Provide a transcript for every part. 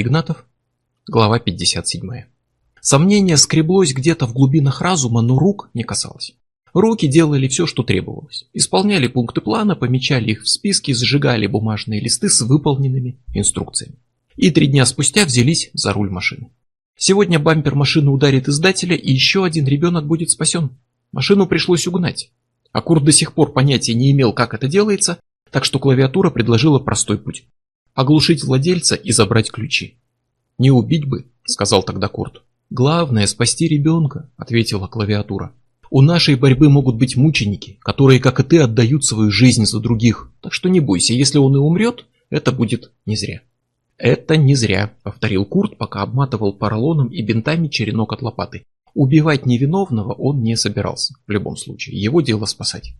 Игнатов, глава 57. Сомнение скреблось где-то в глубинах разума, но рук не касалось. Руки делали все, что требовалось. Исполняли пункты плана, помечали их в списке, сжигали бумажные листы с выполненными инструкциями. И три дня спустя взялись за руль машины. Сегодня бампер машины ударит издателя, и еще один ребенок будет спасен. Машину пришлось угнать. А Курт до сих пор понятия не имел, как это делается, так что клавиатура предложила простой путь. Оглушить владельца и забрать ключи. «Не убить бы», — сказал тогда Курт. «Главное — спасти ребенка», — ответила клавиатура. У нашей борьбы могут быть мученики, которые, как и ты, отдают свою жизнь за других. Так что не бойся, если он и умрет, это будет не зря. Это не зря, повторил Курт, пока обматывал поролоном и бинтами черенок от лопаты. Убивать невиновного он не собирался, в любом случае, его дело спасать.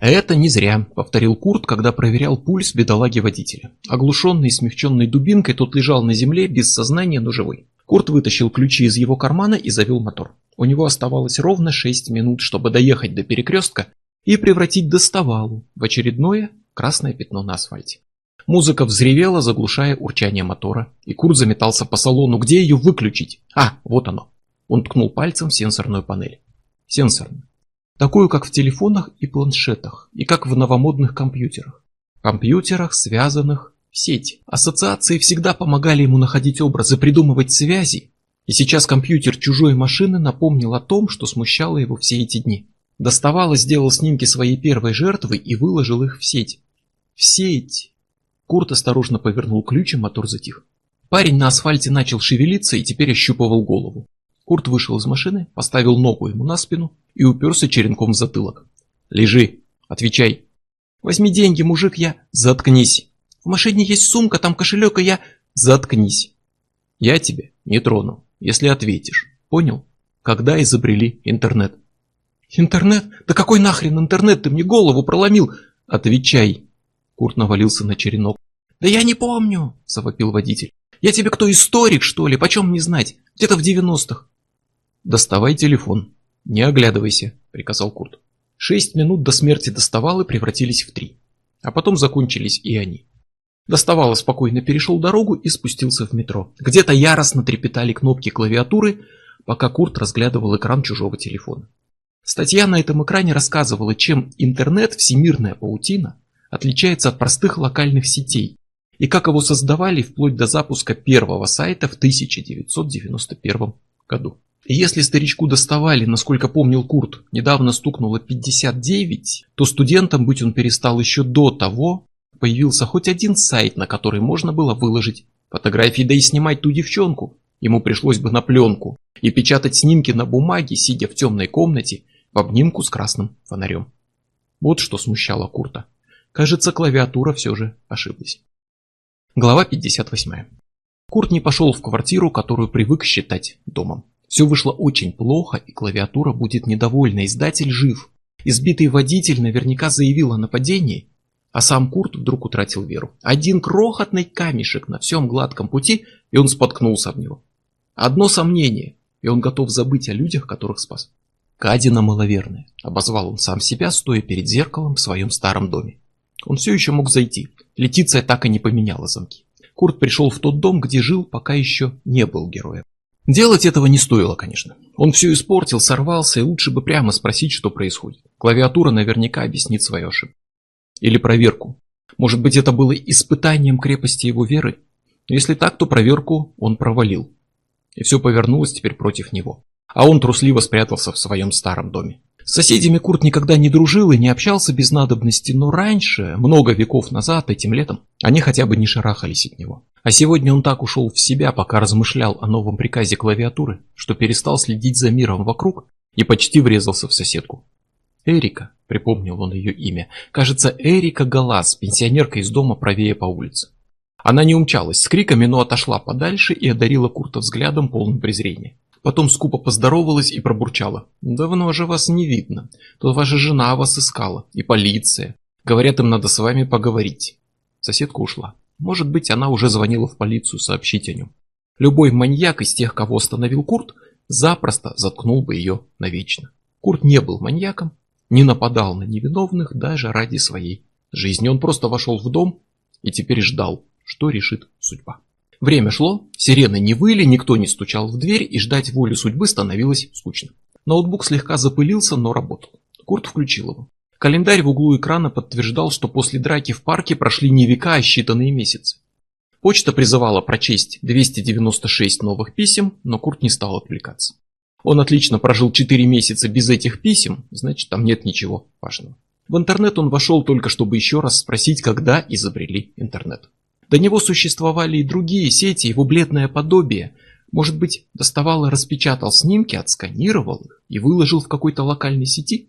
«Это не зря», — повторил Курт, когда проверял пульс бедолаги-водителя. Оглушенный и смягченный дубинкой, тот лежал на земле, без сознания, но живой. Курт вытащил ключи из его кармана и завел мотор. У него оставалось ровно 6 минут, чтобы доехать до перекрестка и превратить доставалу в очередное красное пятно на асфальте. Музыка взревела, заглушая урчание мотора, и Курт заметался по салону. Где ее выключить? А, вот оно. Он ткнул пальцем в сенсорную панель. Сенсорную. Такую, как в телефонах и планшетах, и как в новомодных компьютерах. Компьютерах, связанных в сеть. Ассоциации всегда помогали ему находить образы, придумывать связи и сейчас компьютер чужой машины напомнил о том, что смущало его все эти дни. Доставало, сделал снимки своей первой жертвы и выложил их в сеть. В сеть! Курт осторожно повернул ключ, и мотор затих. Парень на асфальте начал шевелиться и теперь ощупывал голову. Курт вышел из машины, поставил ногу ему на спину и уперся черенком в затылок. «Лежи! Отвечай!» «Возьми деньги, мужик, я...» «Заткнись!» «В машине есть сумка, там кошелек, и я...» «Заткнись!» «Я тебя не трону если ответишь. Понял? Когда изобрели интернет? Интернет? Да какой нахрен интернет? Ты мне голову проломил. Отвечай. Курт навалился на черенок. Да я не помню, завопил водитель. Я тебе кто, историк, что ли? Почем не знать? Где-то в девяностых. Доставай телефон. Не оглядывайся, приказал Курт. Шесть минут до смерти доставал и превратились в три. А потом закончились и они. Доставало спокойно перешел дорогу и спустился в метро. Где-то яростно трепетали кнопки клавиатуры, пока Курт разглядывал экран чужого телефона. Статья на этом экране рассказывала, чем интернет, всемирная паутина, отличается от простых локальных сетей и как его создавали вплоть до запуска первого сайта в 1991 году. Если старичку доставали, насколько помнил Курт, недавно стукнуло 59, то студентом быть он перестал еще до того, появился хоть один сайт, на который можно было выложить фотографии, да и снимать ту девчонку. Ему пришлось бы на пленку и печатать снимки на бумаге, сидя в темной комнате в обнимку с красным фонарем. Вот что смущало Курта. Кажется, клавиатура все же ошиблась. Глава 58. Курт не пошел в квартиру, которую привык считать домом. Все вышло очень плохо, и клавиатура будет недовольна. Издатель жив. Избитый водитель наверняка заявил о нападении, а сам Курт вдруг утратил веру. Один крохотный камешек на всем гладком пути, и он споткнулся об него. Одно сомнение, и он готов забыть о людях, которых спас. Кадина маловерная, обозвал он сам себя, стоя перед зеркалом в своем старом доме. Он все еще мог зайти. Летиция так и не поменяла замки. Курт пришел в тот дом, где жил, пока еще не был героем. Делать этого не стоило, конечно. Он все испортил, сорвался, и лучше бы прямо спросить, что происходит. Клавиатура наверняка объяснит свою ошибку. Или проверку. Может быть, это было испытанием крепости его веры? Если так, то проверку он провалил. И все повернулось теперь против него. А он трусливо спрятался в своем старом доме. С соседями Курт никогда не дружил и не общался без надобности, но раньше, много веков назад, этим летом, они хотя бы не шарахались от него. А сегодня он так ушел в себя, пока размышлял о новом приказе клавиатуры, что перестал следить за миром вокруг и почти врезался в соседку. Эрика, припомнил он ее имя. Кажется, Эрика Галас, пенсионерка из дома правее по улице. Она не умчалась с криками, но отошла подальше и одарила Курта взглядом полным презрения. Потом скупо поздоровалась и пробурчала. «Давно же вас не видно. Тут ваша жена вас искала. И полиция. Говорят, им надо с вами поговорить». Соседка ушла. Может быть, она уже звонила в полицию сообщить о нем. Любой маньяк из тех, кого остановил Курт, запросто заткнул бы ее навечно. Курт не был маньяком, не нападал на невиновных даже ради своей жизни. Он просто вошел в дом и теперь ждал, что решит судьба. Время шло, сирены не выли, никто не стучал в дверь, и ждать волю судьбы становилось скучно. Ноутбук слегка запылился, но работал. Курт включил его. Календарь в углу экрана подтверждал, что после драки в парке прошли не века, а считанные месяцы. Почта призывала прочесть 296 новых писем, но Курт не стал отвлекаться. Он отлично прожил 4 месяца без этих писем, значит там нет ничего важного. В интернет он вошел только чтобы еще раз спросить, когда изобрели интернет. До него существовали и другие сети, его бледное подобие. Может быть, доставал распечатал снимки, отсканировал их и выложил в какой-то локальной сети?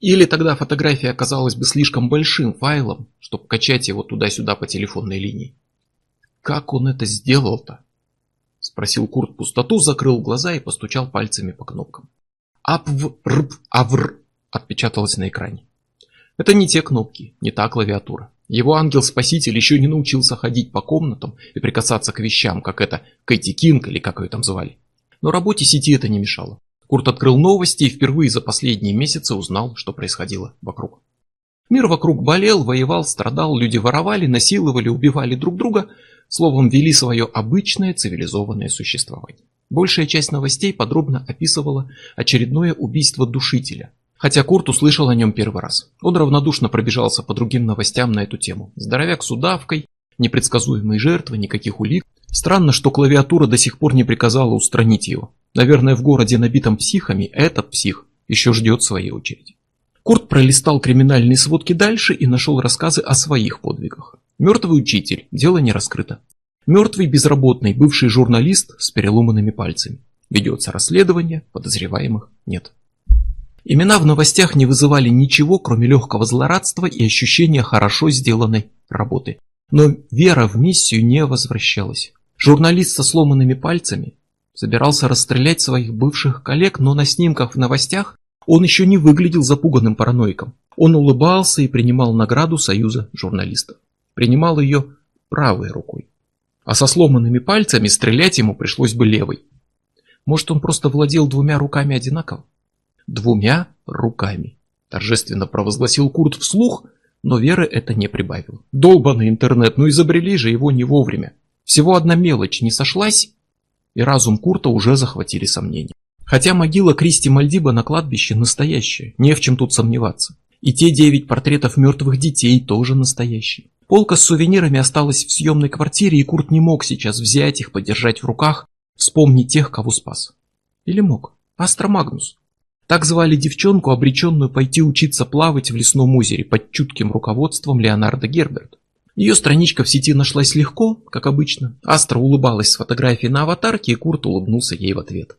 Или тогда фотография оказалась бы слишком большим файлом, чтобы качать его туда-сюда по телефонной линии. Как он это сделал-то? Спросил Курт пустоту, закрыл глаза и постучал пальцами по кнопкам. Апв, рп, авр отпечаталось на экране. Это не те кнопки, не та клавиатура. Его ангел-спаситель еще не научился ходить по комнатам и прикасаться к вещам, как это Кэти Кинг или как ее там звали. Но работе сети это не мешало. Курт открыл новости и впервые за последние месяцы узнал, что происходило вокруг. Мир вокруг болел, воевал, страдал, люди воровали, насиловали, убивали друг друга, словом, вели свое обычное цивилизованное существование. Большая часть новостей подробно описывала очередное убийство душителя, хотя Курт услышал о нем первый раз. Он равнодушно пробежался по другим новостям на эту тему. Здоровяк с удавкой, непредсказуемые жертвы, никаких улик. Странно, что клавиатура до сих пор не приказала устранить его. Наверное, в городе, набитом психами, этот псих еще ждет своей очереди. Курт пролистал криминальные сводки дальше и нашел рассказы о своих подвигах. Мертвый учитель, дело не раскрыто. Мертвый безработный, бывший журналист с переломанными пальцами. Ведется расследование, подозреваемых нет. Имена в новостях не вызывали ничего, кроме легкого злорадства и ощущения хорошо сделанной работы. Но вера в миссию не возвращалась. Журналист со сломанными пальцами собирался расстрелять своих бывших коллег, но на снимках в новостях он еще не выглядел запуганным параноиком. Он улыбался и принимал награду Союза журналистов. Принимал ее правой рукой. А со сломанными пальцами стрелять ему пришлось бы левой. Может, он просто владел двумя руками одинаково? Двумя руками. Торжественно провозгласил Курт вслух, но веры это не прибавило. Долбанный интернет, ну изобрели же его не вовремя. Всего одна мелочь не сошлась, и разум Курта уже захватили сомнения. Хотя могила Кристи Мальдиба на кладбище настоящая, не в чем тут сомневаться. И те девять портретов мертвых детей тоже настоящие. Полка с сувенирами осталась в съемной квартире, и Курт не мог сейчас взять их, подержать в руках, вспомнить тех, кого спас. Или мог? Астра Магнус. Так звали девчонку, обреченную пойти учиться плавать в лесном озере под чутким руководством Леонарда Герберт. Ее страничка в сети нашлась легко, как обычно. Астра улыбалась с фотографией на аватарке, и Курт улыбнулся ей в ответ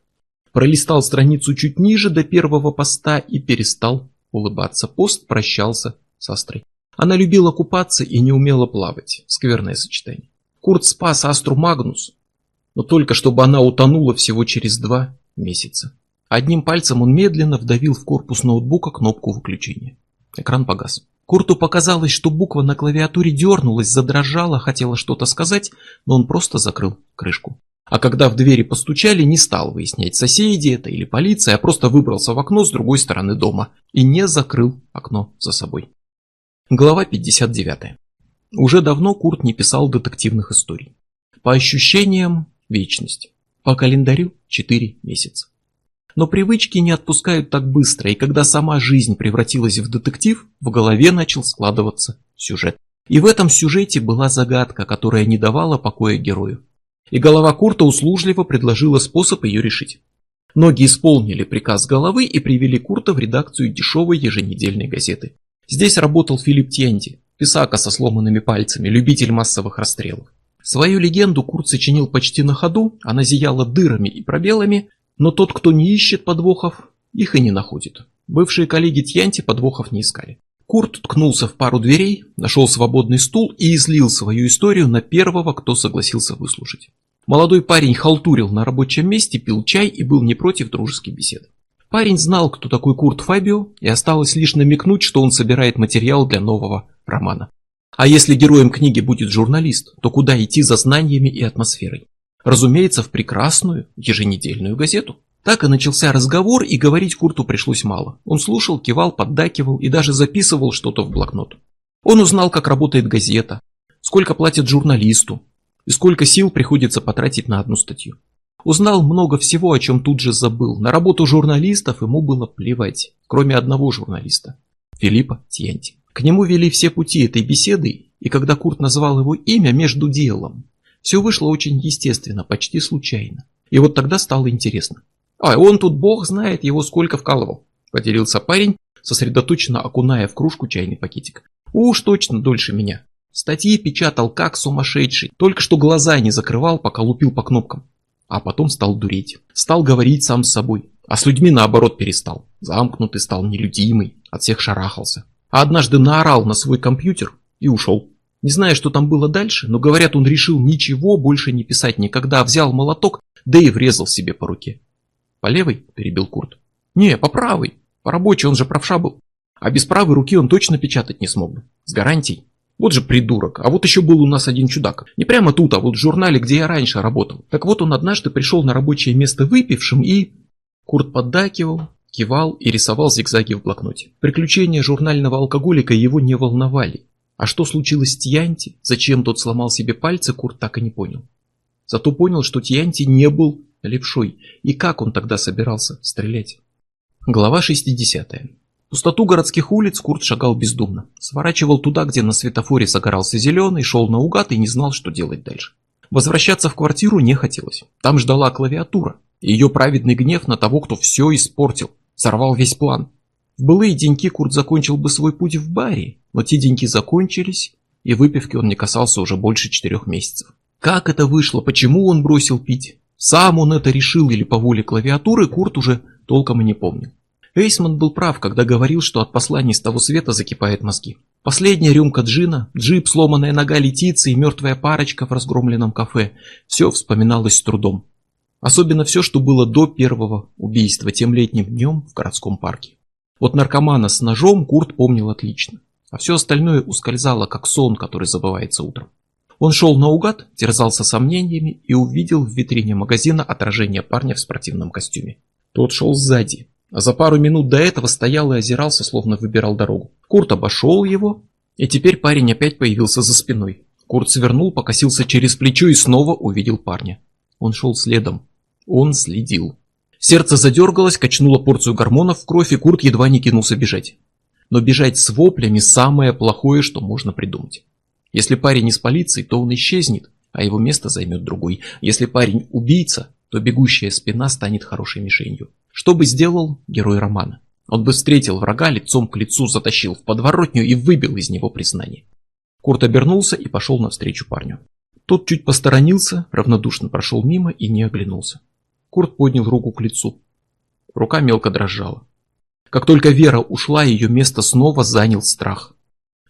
пролистал страницу чуть ниже до первого поста и перестал улыбаться. Пост прощался с Астрой. Она любила купаться и не умела плавать. Скверное сочетание. Курт спас Астру Магнус, но только чтобы она утонула всего через два месяца. Одним пальцем он медленно вдавил в корпус ноутбука кнопку выключения. Экран погас. Курту показалось, что буква на клавиатуре дернулась, задрожала, хотела что-то сказать, но он просто закрыл крышку. А когда в двери постучали, не стал выяснять, соседи это или полиция, а просто выбрался в окно с другой стороны дома и не закрыл окно за собой. Глава 59. Уже давно Курт не писал детективных историй. По ощущениям – вечность. По календарю – 4 месяца. Но привычки не отпускают так быстро, и когда сама жизнь превратилась в детектив, в голове начал складываться сюжет. И в этом сюжете была загадка, которая не давала покоя герою и голова Курта услужливо предложила способ ее решить. Ноги исполнили приказ головы и привели Курта в редакцию дешевой еженедельной газеты. Здесь работал Филипп Тьенди, писака со сломанными пальцами, любитель массовых расстрелов. Свою легенду Курт сочинил почти на ходу, она зияла дырами и пробелами, но тот, кто не ищет подвохов, их и не находит. Бывшие коллеги Тьянти подвохов не искали. Курт ткнулся в пару дверей, нашел свободный стул и излил свою историю на первого, кто согласился выслушать. Молодой парень халтурил на рабочем месте, пил чай и был не против дружеской беседы. Парень знал, кто такой Курт Фабио, и осталось лишь намекнуть, что он собирает материал для нового романа. А если героем книги будет журналист, то куда идти за знаниями и атмосферой? Разумеется, в прекрасную еженедельную газету. Так и начался разговор, и говорить Курту пришлось мало. Он слушал, кивал, поддакивал и даже записывал что-то в блокнот. Он узнал, как работает газета, сколько платят журналисту, И сколько сил приходится потратить на одну статью. Узнал много всего, о чем тут же забыл. На работу журналистов ему было плевать, кроме одного журналиста, Филиппа Тьянти. К нему вели все пути этой беседы, и когда Курт назвал его имя между делом, все вышло очень естественно, почти случайно. И вот тогда стало интересно. А он тут бог знает его сколько вкалывал, поделился парень, сосредоточенно окуная в кружку чайный пакетик. Уж точно дольше меня. Статьи печатал как сумасшедший, только что глаза не закрывал, пока лупил по кнопкам. А потом стал дуреть. Стал говорить сам с собой. А с людьми наоборот перестал. Замкнутый стал, нелюдимый, от всех шарахался. А однажды наорал на свой компьютер и ушел. Не знаю, что там было дальше, но говорят, он решил ничего больше не писать никогда, взял молоток, да и врезал себе по руке. «По левой?» – перебил Курт. «Не, по правой. По рабочей, он же правша был. А без правой руки он точно печатать не смог бы. С гарантией. Вот же придурок. А вот еще был у нас один чудак. Не прямо тут, а вот в журнале, где я раньше работал. Так вот он однажды пришел на рабочее место выпившим и... Курт поддакивал, кивал и рисовал зигзаги в блокноте. Приключения журнального алкоголика его не волновали. А что случилось с Тьянти, зачем тот сломал себе пальцы, Курт так и не понял. Зато понял, что Тьянти не был левшой, и как он тогда собирался стрелять. Глава 60. Пустоту городских улиц Курт шагал бездумно. Сворачивал туда, где на светофоре загорался зеленый, шел наугад и не знал, что делать дальше. Возвращаться в квартиру не хотелось. Там ждала клавиатура. И ее праведный гнев на того, кто все испортил. Сорвал весь план. В былые деньки Курт закончил бы свой путь в баре, но те деньги закончились, и выпивки он не касался уже больше четырех месяцев. Как это вышло, почему он бросил пить? Сам он это решил или по воле клавиатуры, Курт уже толком и не помнил. Эйсман был прав, когда говорил, что от посланий с того света закипают мозги. Последняя рюмка джина, джип, сломанная нога летицы и мертвая парочка в разгромленном кафе – все вспоминалось с трудом. Особенно все, что было до первого убийства тем летним днем в городском парке. Вот наркомана с ножом Курт помнил отлично, а все остальное ускользало, как сон, который забывается утром. Он шел наугад, терзался сомнениями и увидел в витрине магазина отражение парня в спортивном костюме. Тот шел сзади, а за пару минут до этого стоял и озирался, словно выбирал дорогу. Курт обошел его, и теперь парень опять появился за спиной. Курт свернул, покосился через плечо и снова увидел парня. Он шел следом. Он следил. Сердце задергалось, качнуло порцию гормонов в кровь, и Курт едва не кинулся бежать. Но бежать с воплями самое плохое, что можно придумать. Если парень из полиции, то он исчезнет, а его место займет другой. Если парень убийца, то бегущая спина станет хорошей мишенью. Что бы сделал герой романа? Он бы встретил врага лицом к лицу, затащил в подворотню и выбил из него признание. Курт обернулся и пошел навстречу парню. Тот чуть посторонился, равнодушно прошел мимо и не оглянулся. Курт поднял руку к лицу. Рука мелко дрожала. Как только Вера ушла, ее место снова занял страх.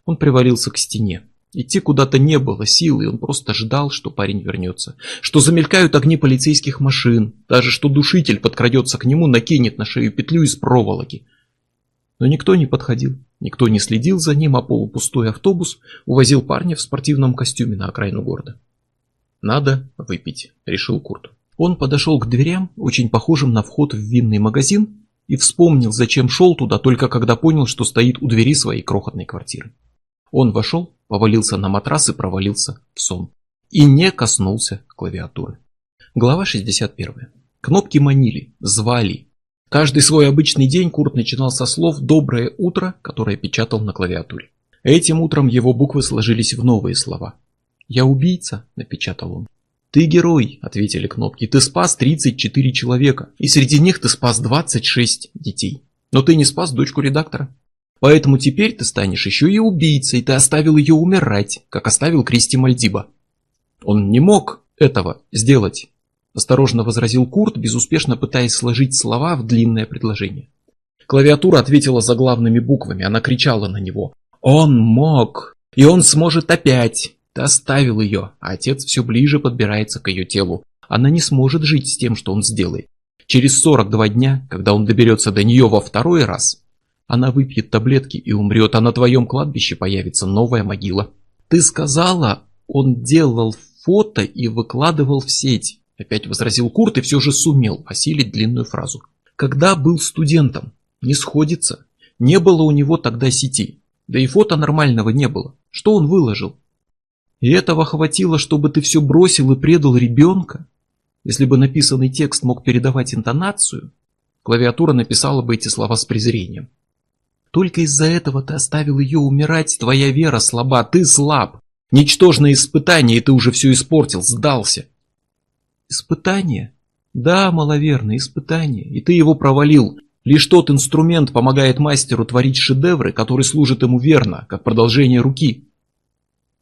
Он привалился к стене. Идти куда-то не было силы, и он просто ждал, что парень вернется. Что замелькают огни полицейских машин, даже что душитель подкрадется к нему, накинет на шею петлю из проволоки. Но никто не подходил, никто не следил за ним, а полупустой автобус увозил парня в спортивном костюме на окраину города. «Надо выпить», — решил Курт. Он подошел к дверям, очень похожим на вход в винный магазин, и вспомнил, зачем шел туда, только когда понял, что стоит у двери своей крохотной квартиры. Он вошел, повалился на матрас и провалился в сон. И не коснулся клавиатуры. Глава 61. Кнопки манили, звали. Каждый свой обычный день Курт начинал со слов «доброе утро», которое печатал на клавиатуре. Этим утром его буквы сложились в новые слова. «Я убийца», — напечатал он. «Ты герой», — ответили кнопки. «Ты спас 34 человека, и среди них ты спас 26 детей. Но ты не спас дочку редактора. Поэтому теперь ты станешь еще и убийцей, ты оставил ее умирать, как оставил Кристи Мальдиба». «Он не мог этого сделать», — осторожно возразил Курт, безуспешно пытаясь сложить слова в длинное предложение. Клавиатура ответила заглавными буквами, она кричала на него. «Он мог! И он сможет опять!» Оставил ее, а отец все ближе подбирается к ее телу. Она не сможет жить с тем, что он сделает. Через 42 дня, когда он доберется до нее во второй раз, она выпьет таблетки и умрет, а на твоем кладбище появится новая могила. Ты сказала, он делал фото и выкладывал в сеть. Опять возразил Курт и все же сумел осилить длинную фразу. Когда был студентом? Не сходится. Не было у него тогда сети. Да и фото нормального не было. Что он выложил? И этого хватило, чтобы ты все бросил и предал ребенка? Если бы написанный текст мог передавать интонацию, клавиатура написала бы эти слова с презрением. Только из-за этого ты оставил ее умирать, твоя вера слаба, ты слаб. Ничтожное испытание, и ты уже все испортил, сдался. Испытание? Да, маловерно, испытание, и ты его провалил. Лишь тот инструмент помогает мастеру творить шедевры, который служит ему верно, как продолжение руки.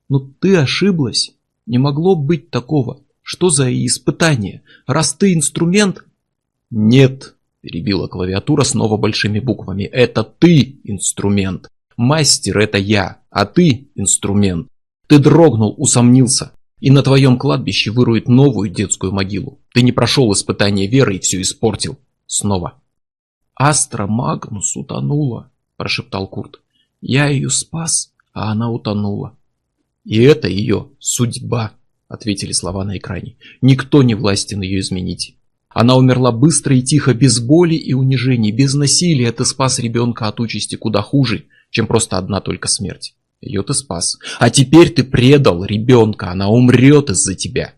Но ты ошиблась. Не могло быть такого. Что за испытание? Раз ты инструмент... Нет, перебила клавиатура снова большими буквами. Это ты инструмент. Мастер это я, а ты инструмент. Ты дрогнул, усомнился. И на твоем кладбище вырует новую детскую могилу. Ты не прошел испытание веры и все испортил. Снова. Астра Магнус утонула, прошептал Курт. Я ее спас, а она утонула. И это ее судьба, ответили слова на экране. Никто не властен ее изменить. Она умерла быстро и тихо, без боли и унижений, без насилия. Ты спас ребенка от участи куда хуже, чем просто одна только смерть. Ее ты спас. А теперь ты предал ребенка, она умрет из-за тебя.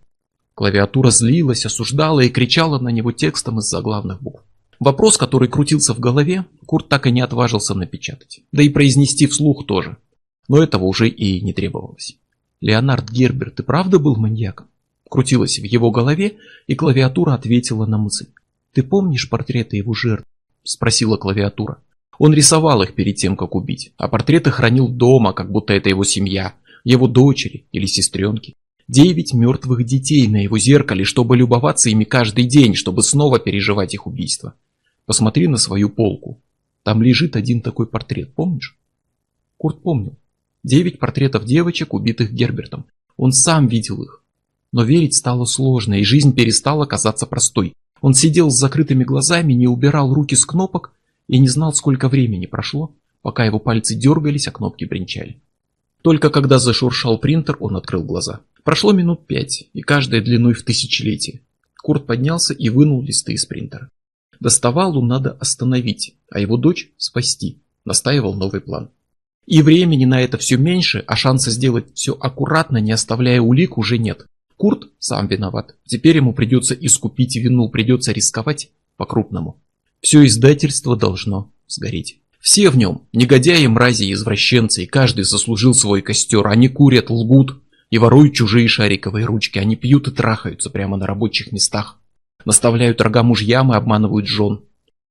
Клавиатура злилась, осуждала и кричала на него текстом из заглавных букв. Вопрос, который крутился в голове, Курт так и не отважился напечатать. Да и произнести вслух тоже. Но этого уже и не требовалось. Леонард Герберт и правда был маньяком? Крутилось в его голове, и клавиатура ответила на мысль. «Ты помнишь портреты его жертв?» – спросила клавиатура. Он рисовал их перед тем, как убить, а портреты хранил дома, как будто это его семья, его дочери или сестренки. Девять мертвых детей на его зеркале, чтобы любоваться ими каждый день, чтобы снова переживать их убийство. Посмотри на свою полку. Там лежит один такой портрет, помнишь? Курт помнил. Девять портретов девочек, убитых Гербертом. Он сам видел их. Но верить стало сложно, и жизнь перестала казаться простой. Он сидел с закрытыми глазами, не убирал руки с кнопок и не знал, сколько времени прошло, пока его пальцы дергались, а кнопки бренчали. Только когда зашуршал принтер, он открыл глаза. Прошло минут пять, и каждая длиной в тысячелетие. Курт поднялся и вынул листы из принтера. Доставалу надо остановить, а его дочь спасти, настаивал новый план. И времени на это все меньше, а шанса сделать все аккуратно, не оставляя улик, уже нет. Курт сам виноват. Теперь ему придется искупить вину, придется рисковать по-крупному. Все издательство должно сгореть. Все в нем, негодяи, мрази и извращенцы, и каждый заслужил свой костер. Они курят, лгут и воруют чужие шариковые ручки. Они пьют и трахаются прямо на рабочих местах. Наставляют рога мужьям и обманывают жен.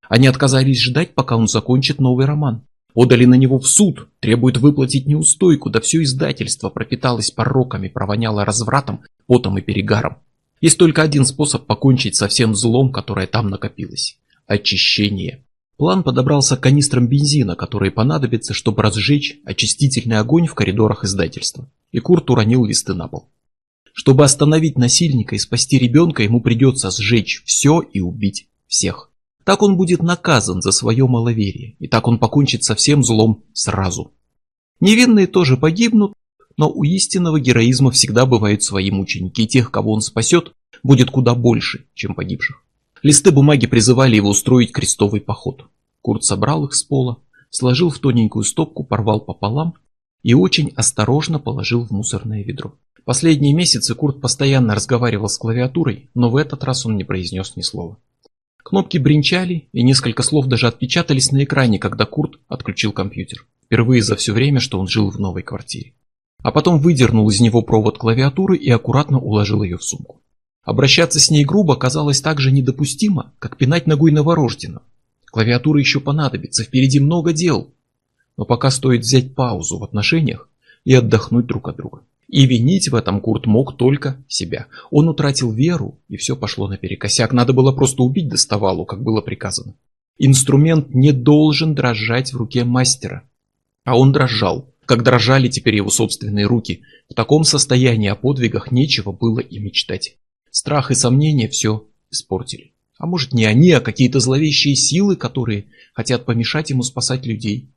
Они отказались ждать, пока он закончит новый роман. Подали на него в суд, требуют выплатить неустойку, да все издательство пропиталось пороками, провоняло развратом, потом и перегаром. Есть только один способ покончить со всем злом, которое там накопилось очищение. План подобрался к канистрам бензина, которые понадобятся, чтобы разжечь очистительный огонь в коридорах издательства. И Курт уронил листы на пол. Чтобы остановить насильника и спасти ребенка, ему придется сжечь все и убить всех. Так он будет наказан за свое маловерие, и так он покончит со всем злом сразу. Невинные тоже погибнут, но у истинного героизма всегда бывают свои мученики, и тех, кого он спасет, будет куда больше, чем погибших. Листы бумаги призывали его устроить крестовый поход. Курт собрал их с пола, сложил в тоненькую стопку, порвал пополам и очень осторожно положил в мусорное ведро. Последние месяцы Курт постоянно разговаривал с клавиатурой, но в этот раз он не произнес ни слова. Кнопки бренчали, и несколько слов даже отпечатались на экране, когда Курт отключил компьютер. Впервые за все время, что он жил в новой квартире. А потом выдернул из него провод клавиатуры и аккуратно уложил ее в сумку. Обращаться с ней грубо казалось так же недопустимо, как пинать ногой новорожденного. Клавиатура еще понадобится, впереди много дел. Но пока стоит взять паузу в отношениях и отдохнуть друг от друга. И винить в этом Курт мог только себя. Он утратил веру, и все пошло наперекосяк. Надо было просто убить доставалу, как было приказано. Инструмент не должен дрожать в руке мастера. А он дрожал, как дрожали теперь его собственные руки. В таком состоянии о подвигах нечего было и мечтать. Страх и сомнения все испортили. А может не они, а какие-то зловещие силы, которые хотят помешать ему спасать людей.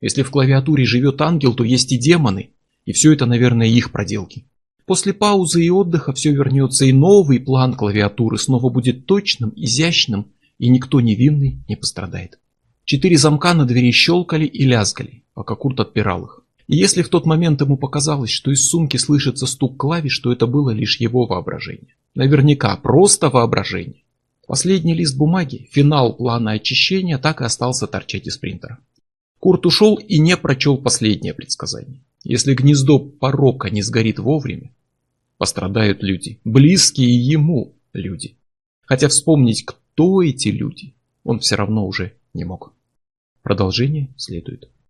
Если в клавиатуре живет ангел, то есть и демоны, и все это, наверное, их проделки. После паузы и отдыха все вернется, и новый план клавиатуры снова будет точным, изящным, и никто невинный не пострадает. Четыре замка на двери щелкали и лязгали, пока Курт отпирал их. И если в тот момент ему показалось, что из сумки слышится стук клавиш, то это было лишь его воображение. Наверняка просто воображение. Последний лист бумаги, финал плана очищения, так и остался торчать из принтера. Курт ушел и не прочел последнее предсказание. Если гнездо порока не сгорит вовремя, пострадают люди, близкие ему люди. Хотя вспомнить, кто эти люди, он все равно уже не мог. Продолжение следует.